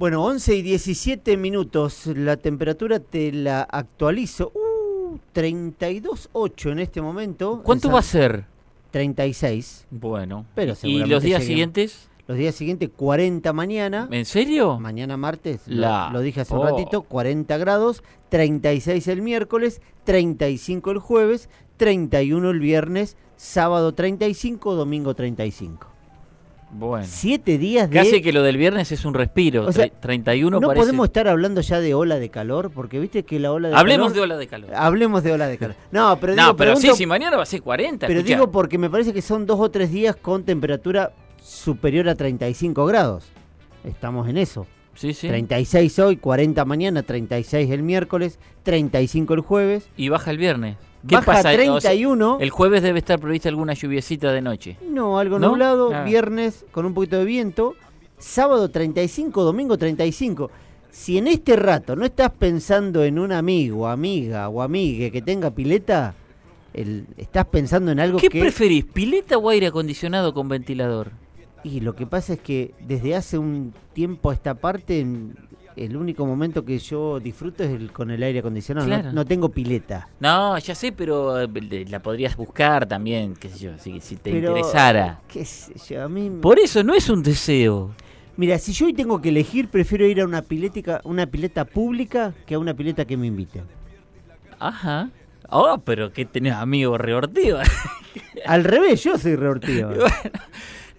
Bueno, 11 y 17 minutos. La temperatura te la actualizo. Uh, 32.8 en este momento. ¿Cuánto va a ser? 36. Bueno. Pero ¿Y los días siguientes? Los días siguientes, 40 mañana. ¿En serio? Mañana martes, lo- La- lo, dije hace un oh. ratito, 40 grados, 36 el miércoles, 35 el jueves, 31 el viernes, sábado 35, domingo 35. Bueno. Siete días de... Casi que lo del viernes es un respiro. O sea, tre- 31 no parece. podemos estar hablando ya de ola de calor, porque viste que la ola de Hablemos calor... de ola de calor. Hablemos de ola de calor. No, pero no, pero sí, si mañana va a ser 40. pero escuchá. digo porque me parece que son dos o tres días con temperatura superior a 35 grados. Estamos en eso. Sí, sí. 36 hoy, 40 mañana, 36 el miércoles, 35 el jueves. Y baja el viernes. ¿Qué Baja pasa? a O sea, 31. el jueves debe estar prevista alguna lluviecita de noche. No, algo ¿No? nublado. Ah. Viernes con un poquito de viento. Sábado 35, domingo 35. Si en este rato no estás pensando en un amigo, amiga o amigue que tenga pileta, el- estás pensando en algo ¿Qué que... preferís, pileta o aire acondicionado con ventilador? Y lo que pasa es que desde hace un tiempo a esta parte, el único momento que yo disfruto es el, con el aire acondicionado. No- Claro. No, tengo pileta. No, ya sé, pero eh, la podrías buscar también, qué sé yo, si, si te Pero, interesara. qué sé yo, a mí... Por eso no es un deseo. Mira, si yo hoy tengo que elegir, prefiero ir a una piletica, una pileta pública que a una pileta que me inviten. Ajá. Oh, pero que tenés amigos reortivos. Al revés, yo soy reortivo.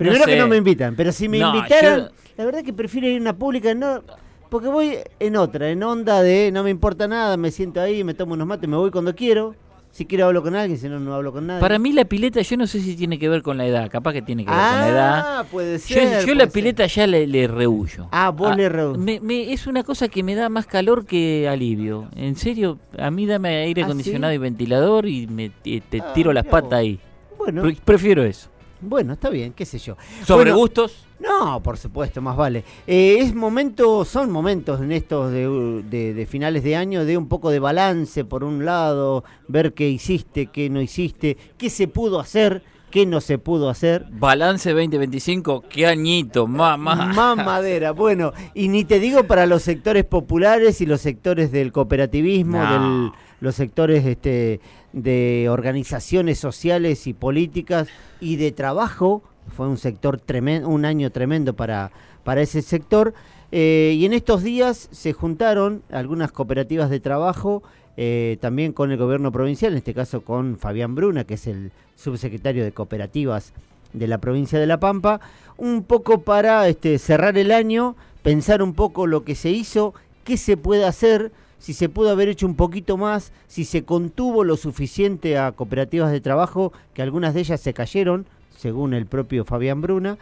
Primero no que no me invitan, pero si me No, invitaran, yo- la verdad que prefiero ir a una pública, no, porque voy en otra, en onda de no me importa nada, me siento ahí, me tomo unos mates, me voy cuando quiero. Si quiero hablo con alguien, si no, no hablo con nadie. Para mí la pileta yo no sé si tiene que ver con la edad, capaz que tiene que ver con la edad. Ah, puede Yo, ser. yo puede la ser. pileta ya le, le rehuyo. Ah, vos le me- me- Es una cosa que me da más calor que alivio. En serio, a mí dame aire ¿Ah, acondicionado sí? y ventilador y me, te, te Ah, tiro las patas ahí. Bueno, Pre- Prefiero eso. Bueno, está bien, qué sé yo. Sobre Bueno, gustos, No, por supuesto, más vale. Eh, es momento, son momentos en estos de, de- de finales de año de un poco de balance, por un lado, ver qué hiciste, qué no hiciste, qué se pudo hacer, qué no se pudo hacer. balance 2025, qué añito, mamá. Más madera, bueno, y ni te digo para los sectores populares y los sectores del cooperativismo, No. del- los sectores este, de organizaciones sociales y políticas y de trabajo, fue un sector tremendo, un año tremendo para, para ese sector. eh, y en estos días se juntaron algunas cooperativas de trabajo, eh, también con el gobierno provincial, en este caso con Fabián Bruna, que es el subsecretario de cooperativas de la provincia de La Pampa, un poco para este, cerrar el año, pensar un poco lo que se hizo, qué se puede hacer, si se pudo haber hecho un poquito más, si se contuvo lo suficiente a cooperativas de trabajo, que algunas de ellas se cayeron, según el propio Fabián Bruna,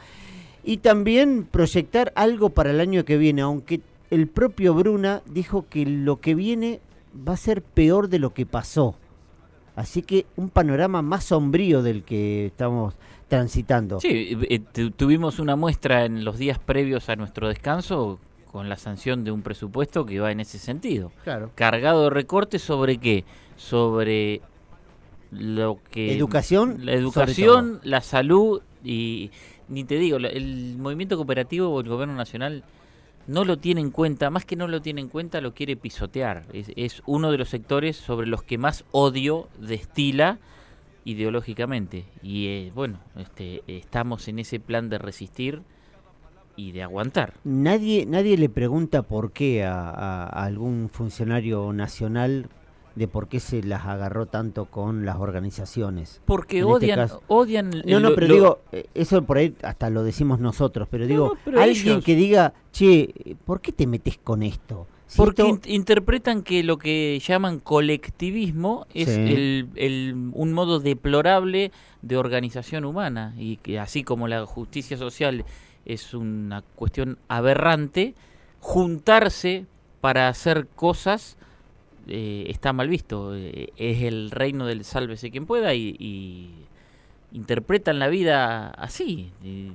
y también proyectar algo para el año que viene, aunque el propio Bruna dijo que lo que viene va a ser peor de lo que pasó. Así que un panorama más sombrío del que estamos transitando. Sí, eh, tu- tuvimos una muestra en los días previos a nuestro descanso con la sanción de un presupuesto que va en ese sentido. Claro. Cargado de recortes sobre qué? Sobre lo que... Educación, La educación, la salud y... Ni te digo, el movimiento cooperativo o el gobierno nacional no lo tiene en cuenta, más que no lo tiene en cuenta, lo quiere pisotear. Es, es uno de los sectores sobre los que más odio destila ideológicamente. Y eh, bueno, este, estamos en ese plan de resistir y de aguantar. Nadie, nadie le pregunta por qué a, a- a algún funcionario nacional de por qué se las agarró tanto con las organizaciones. Porque En este odian, odian. No, no, pero lo- digo, eh, eso por ahí hasta lo decimos nosotros, pero digo, no, pero alguien ellos- que diga, che, ¿por qué te metes con esto? Si Porque esto- in- interpretan que lo que llaman colectivismo es Sí. el, el- un modo deplorable de organización humana y que así como la justicia social es una cuestión aberrante, juntarse para hacer cosas eh, está mal visto. Eh, es el reino del sálvese quien pueda y, y interpretan la vida así. Eh,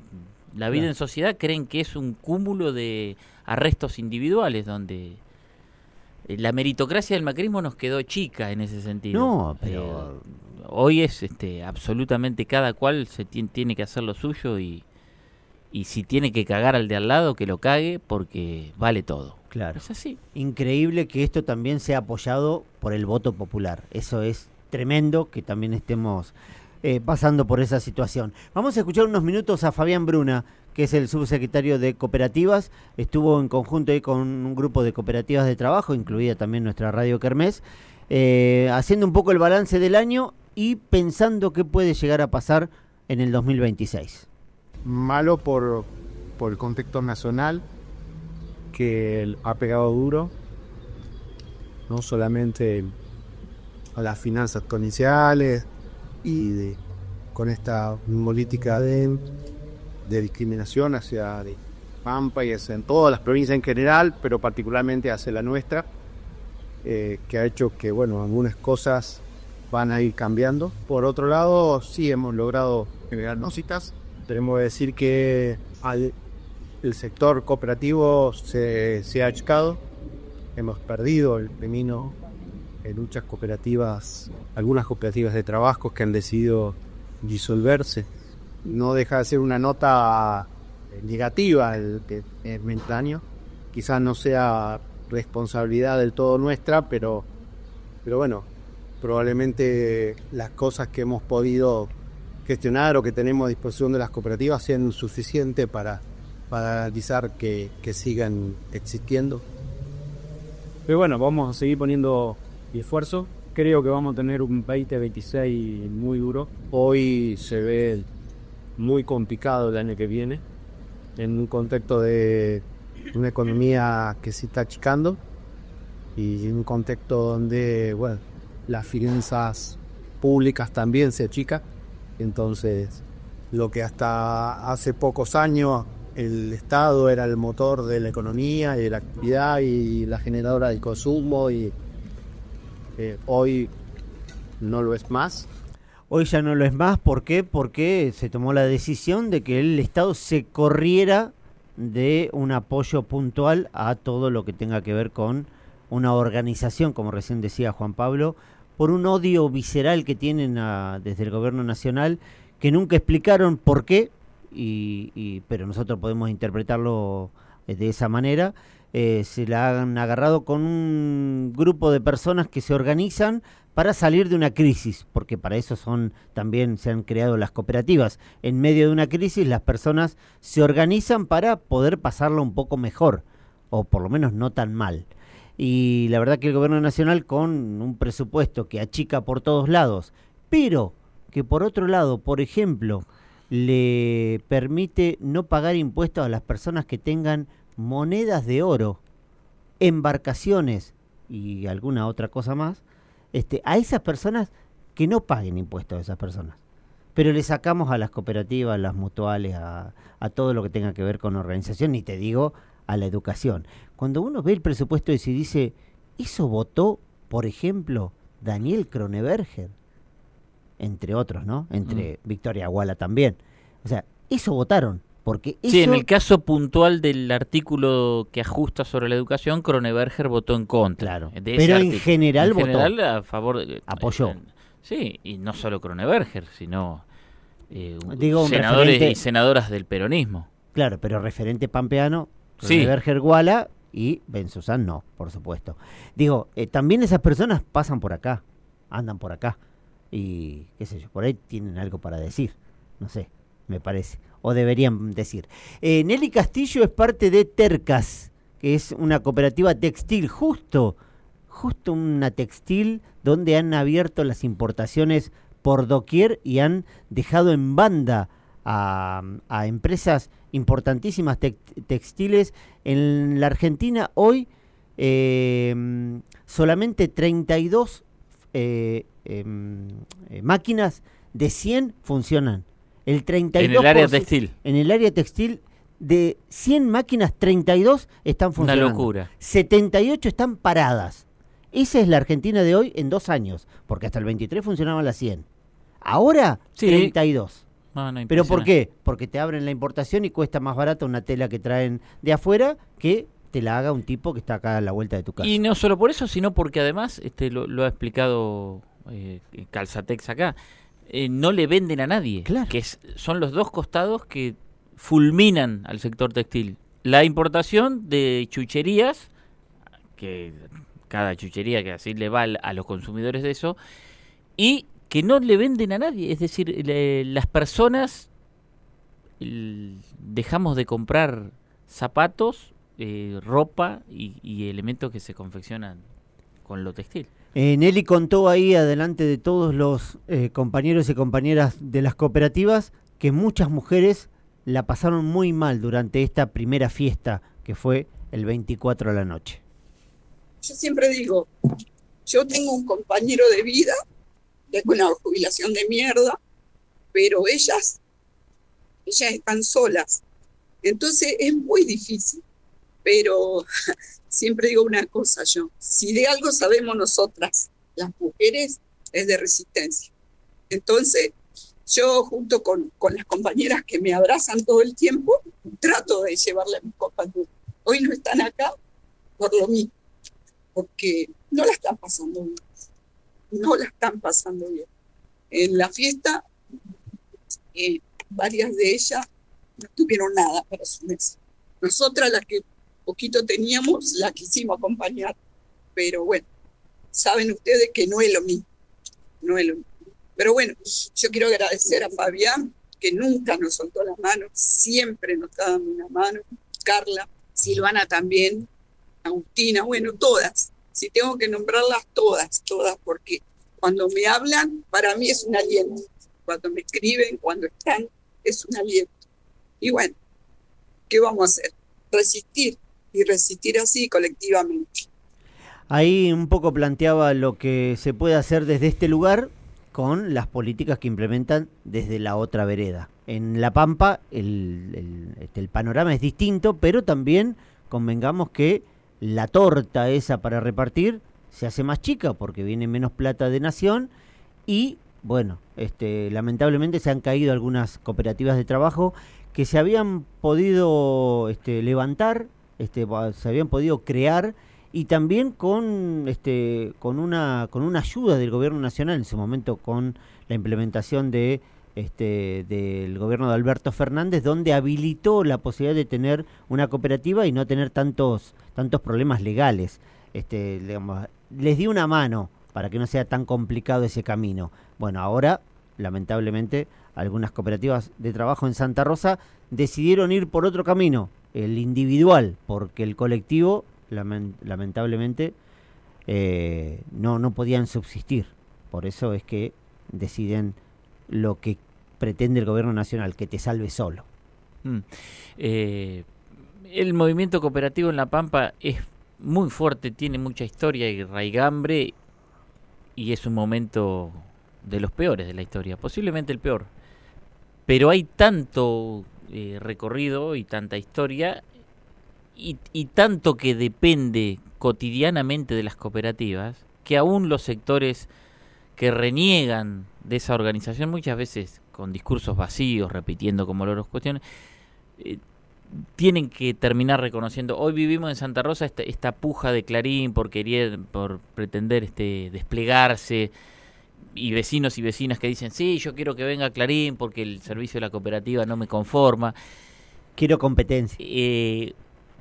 la vida Claro. en sociedad creen que es un cúmulo de arrestos individuales donde la meritocracia del macrismo nos quedó chica en ese sentido. No, pero- hoy es este absolutamente cada cual se tien- tiene que hacer lo suyo y y si tiene que cagar al de al lado, que lo cague porque vale todo. Claro. Es así. Increíble que esto también sea apoyado por el voto popular. Eso es tremendo que también estemos eh, pasando por esa situación. Vamos a escuchar unos minutos a Fabián Bruna, que es el subsecretario de Cooperativas. Estuvo en conjunto ahí con un grupo de cooperativas de trabajo, incluida también nuestra Radio Kermés, eh, haciendo un poco el balance del año y pensando qué puede llegar a pasar en el 2026 malo por, por el contexto nacional que ha pegado duro, no solamente a las finanzas comerciales y con esta política de, de discriminación hacia de Pampa y en todas las provincias en general, pero particularmente hacia la nuestra, eh, que ha hecho que bueno algunas cosas van a ir cambiando. Por otro lado, sí hemos logrado generar citas tenemos que decir que el sector cooperativo se, ha achicado, hemos perdido el camino en muchas cooperativas, algunas cooperativas de trabajos que han decidido disolverse. No deja de ser una nota negativa el, el, año. Quizás no sea responsabilidad del todo nuestra, pero, pero bueno, probablemente las cosas que hemos podido gestionar o que tenemos a disposición de las cooperativas sean suficientes para, para garantizar que, sigan existiendo. Pero bueno, vamos a seguir poniendo esfuerzo. Creo que vamos a tener un 2026 muy duro. Hoy se ve muy complicado el año que viene, en un contexto de una economía que se está achicando y en un contexto donde bueno, las finanzas públicas también se achican entonces, lo que hasta hace pocos años el Estado era el motor de la economía y de la actividad y la generadora del consumo y eh, hoy no lo es más. Hoy ya no lo es más, ¿por qué? Porque se tomó la decisión de que el Estado se corriera de un apoyo puntual a todo lo que tenga que ver con una organización, como recién decía Juan Pablo, por un odio visceral que tienen desde el gobierno nacional, que nunca explicaron por qué, y, pero nosotros podemos interpretarlo eh, de esa manera. Eh, se la han agarrado con un grupo de personas que se organizan para salir de una crisis, porque para eso son también se han creado las cooperativas. En medio de una crisis las personas se organizan para poder pasarlo un poco mejor, o por lo menos no tan mal y la verdad que el gobierno nacional con un presupuesto que achica por todos lados, pero que por otro lado, por ejemplo, le permite no pagar impuestos a las personas que tengan monedas de oro, embarcaciones y alguna otra cosa más, este, a esas personas que no paguen impuestos a esas personas. Pero le sacamos a las cooperativas, a las mutuales, a, a todo lo que tenga que ver con organización, y te digo a la educación. Cuando uno ve el presupuesto y se dice, eso votó, por ejemplo, Daniel Kroneberger, entre otros, ¿no? Entre mm. Victoria Aguala también. O sea, eso votaron. Porque Sí, en el caso puntual del artículo que ajusta sobre la educación, Kroneberger votó en contra. Claro. pero en general en general, a favor de, apoyó. Eh, sí, y no solo Kroneberger, sino eh, senadores y senadoras del peronismo. Claro, pero referente pampeano Sí. Berger Guala y Ben Susan no, por supuesto. Digo, eh, también esas personas pasan por acá, andan por acá y qué sé yo, por ahí tienen algo para decir, no sé, me parece, o deberían decir. Eh, Nelly Castillo es parte de Tercas, que es una cooperativa textil, justo, justo una textil donde han abierto las importaciones por doquier y han dejado en banda a, empresas importantísimas textiles. En la Argentina hoy em, solamente 32 eh, em, eh, máquinas de 100 funcionan. El 32 en el área textil. En el área textil de 100 máquinas, 32 están funcionando. Una locura. 78 están paradas. Esa es la Argentina de hoy en dos años, porque hasta el 23 funcionaban las 100. Ahora, 32. ¿Pero por qué? Porque te abren la importación y cuesta más barata una tela que traen de afuera que te la haga un tipo que está acá a la vuelta de tu casa. Y no solo por eso, sino porque además, este lo, ha explicado eh, Calzatex acá, eh, no le venden a nadie. Claro. Que son los dos costados que fulminan al sector textil. La importación de chucherías, que cada chuchería que así le va a los consumidores de eso, y que no le venden a nadie. Es decir, las personas dejamos de comprar zapatos, eh, ropa y, elementos que se confeccionan con lo textil. Eh, Nelly contó ahí, adelante de todos los eh, compañeros y compañeras de las cooperativas, que muchas mujeres la pasaron muy mal durante esta primera fiesta que fue el 24 de la noche. Yo siempre digo, yo tengo un compañero de vida, tengo una jubilación de mierda, pero ellas, ellas están solas. Entonces es muy difícil, pero siempre digo una cosa yo, si de algo sabemos nosotras, las mujeres, es de resistencia. Entonces, yo junto con, con las compañeras que me abrazan todo el tiempo, trato de llevarle a mis compañeros. Hoy no están acá por lo mismo, porque no la están pasando bien. No la están pasando bien. En la fiesta, eh, varias de ellas no tuvieron nada para su mes. Nosotras, las que poquito teníamos, la quisimos acompañar, pero bueno, saben ustedes que no es lo mismo. No es lo mismo. Pero bueno, yo quiero agradecer a Fabián, que nunca nos soltó la mano, siempre nos está dando una mano. Carla, Silvana también, Agustina, bueno, todas. Si tengo que nombrarlas todas, todas, porque cuando me hablan, para mí es un aliento. Cuando me escriben, cuando están, es un aliento. Y bueno, ¿qué vamos a hacer? Resistir y resistir así colectivamente. Ahí un poco planteaba lo que se puede hacer desde este lugar con las políticas que implementan desde la otra vereda. En La Pampa el, este, el, panorama es distinto, pero también convengamos que la torta esa para repartir se hace más chica porque viene menos plata de nación y bueno, este, lamentablemente se han caído algunas cooperativas de trabajo que se habían podido este, levantar, este, se habían podido crear y también con este con una con una ayuda del gobierno nacional en su momento con la implementación de este del gobierno de Alberto Fernández donde habilitó la posibilidad de tener una cooperativa y no tener tantos tantos problemas legales este les dio una mano para que no sea tan complicado ese camino bueno ahora lamentablemente algunas cooperativas de trabajo en Santa Rosa decidieron ir por otro camino el individual porque el colectivo lamentablemente eh, no, no podían subsistir. Por eso es que deciden lo que pretende el gobierno nacional, que te salve solo. Mm. Eh, el movimiento cooperativo en La Pampa es muy fuerte, tiene mucha historia y raigambre y es un momento de los peores de la historia, posiblemente el peor. Pero hay tanto eh, recorrido y tanta historia y, tanto que depende cotidianamente de las cooperativas, que aún los sectores que reniegan de esa organización, muchas veces con discursos vacíos, repitiendo como loros cuestiones, eh, tienen que terminar reconociendo. Hoy vivimos en Santa Rosa esta, puja de Clarín por querer, por pretender este, desplegarse, y vecinos y vecinas que dicen, sí, yo quiero que venga Clarín porque el servicio de la cooperativa no me conforma. Quiero competencia. Eh,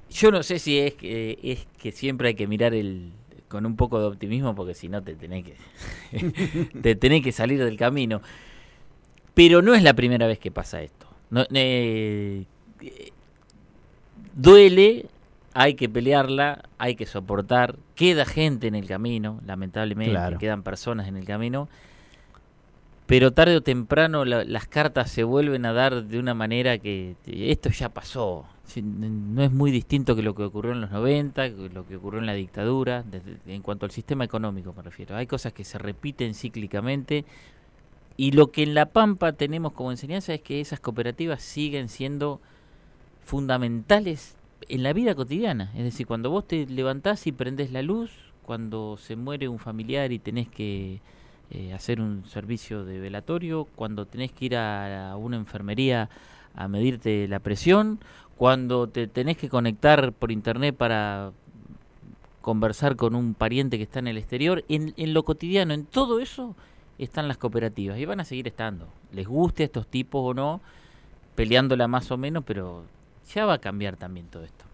yo no sé si es que, es que siempre hay que mirar el con un poco de optimismo porque si no te tenés que te tenés que salir del camino. Pero no es la primera vez que pasa esto. No, eh, duele, hay que pelearla, hay que soportar. Queda gente en el camino, lamentablemente, quedan personas en el camino. Pero tarde o temprano las cartas se vuelven a dar de una manera que esto ya pasó no es muy distinto que lo que ocurrió en los 90, lo que ocurrió en la dictadura, en cuanto al sistema económico me refiero. Hay cosas que se repiten cíclicamente y lo que en La Pampa tenemos como enseñanza es que esas cooperativas siguen siendo fundamentales en la vida cotidiana. Es decir, cuando vos te levantás y prendés la luz, cuando se muere un familiar y tenés que eh, hacer un servicio de velatorio, cuando tenés que ir a una enfermería a medirte la presión, cuando te tenés que conectar por internet para conversar con un pariente que está en el exterior, en, en lo cotidiano, en todo eso están las cooperativas y van a seguir estando. Les guste a estos tipos o no, peleándola más o menos, pero ya va a cambiar también todo esto.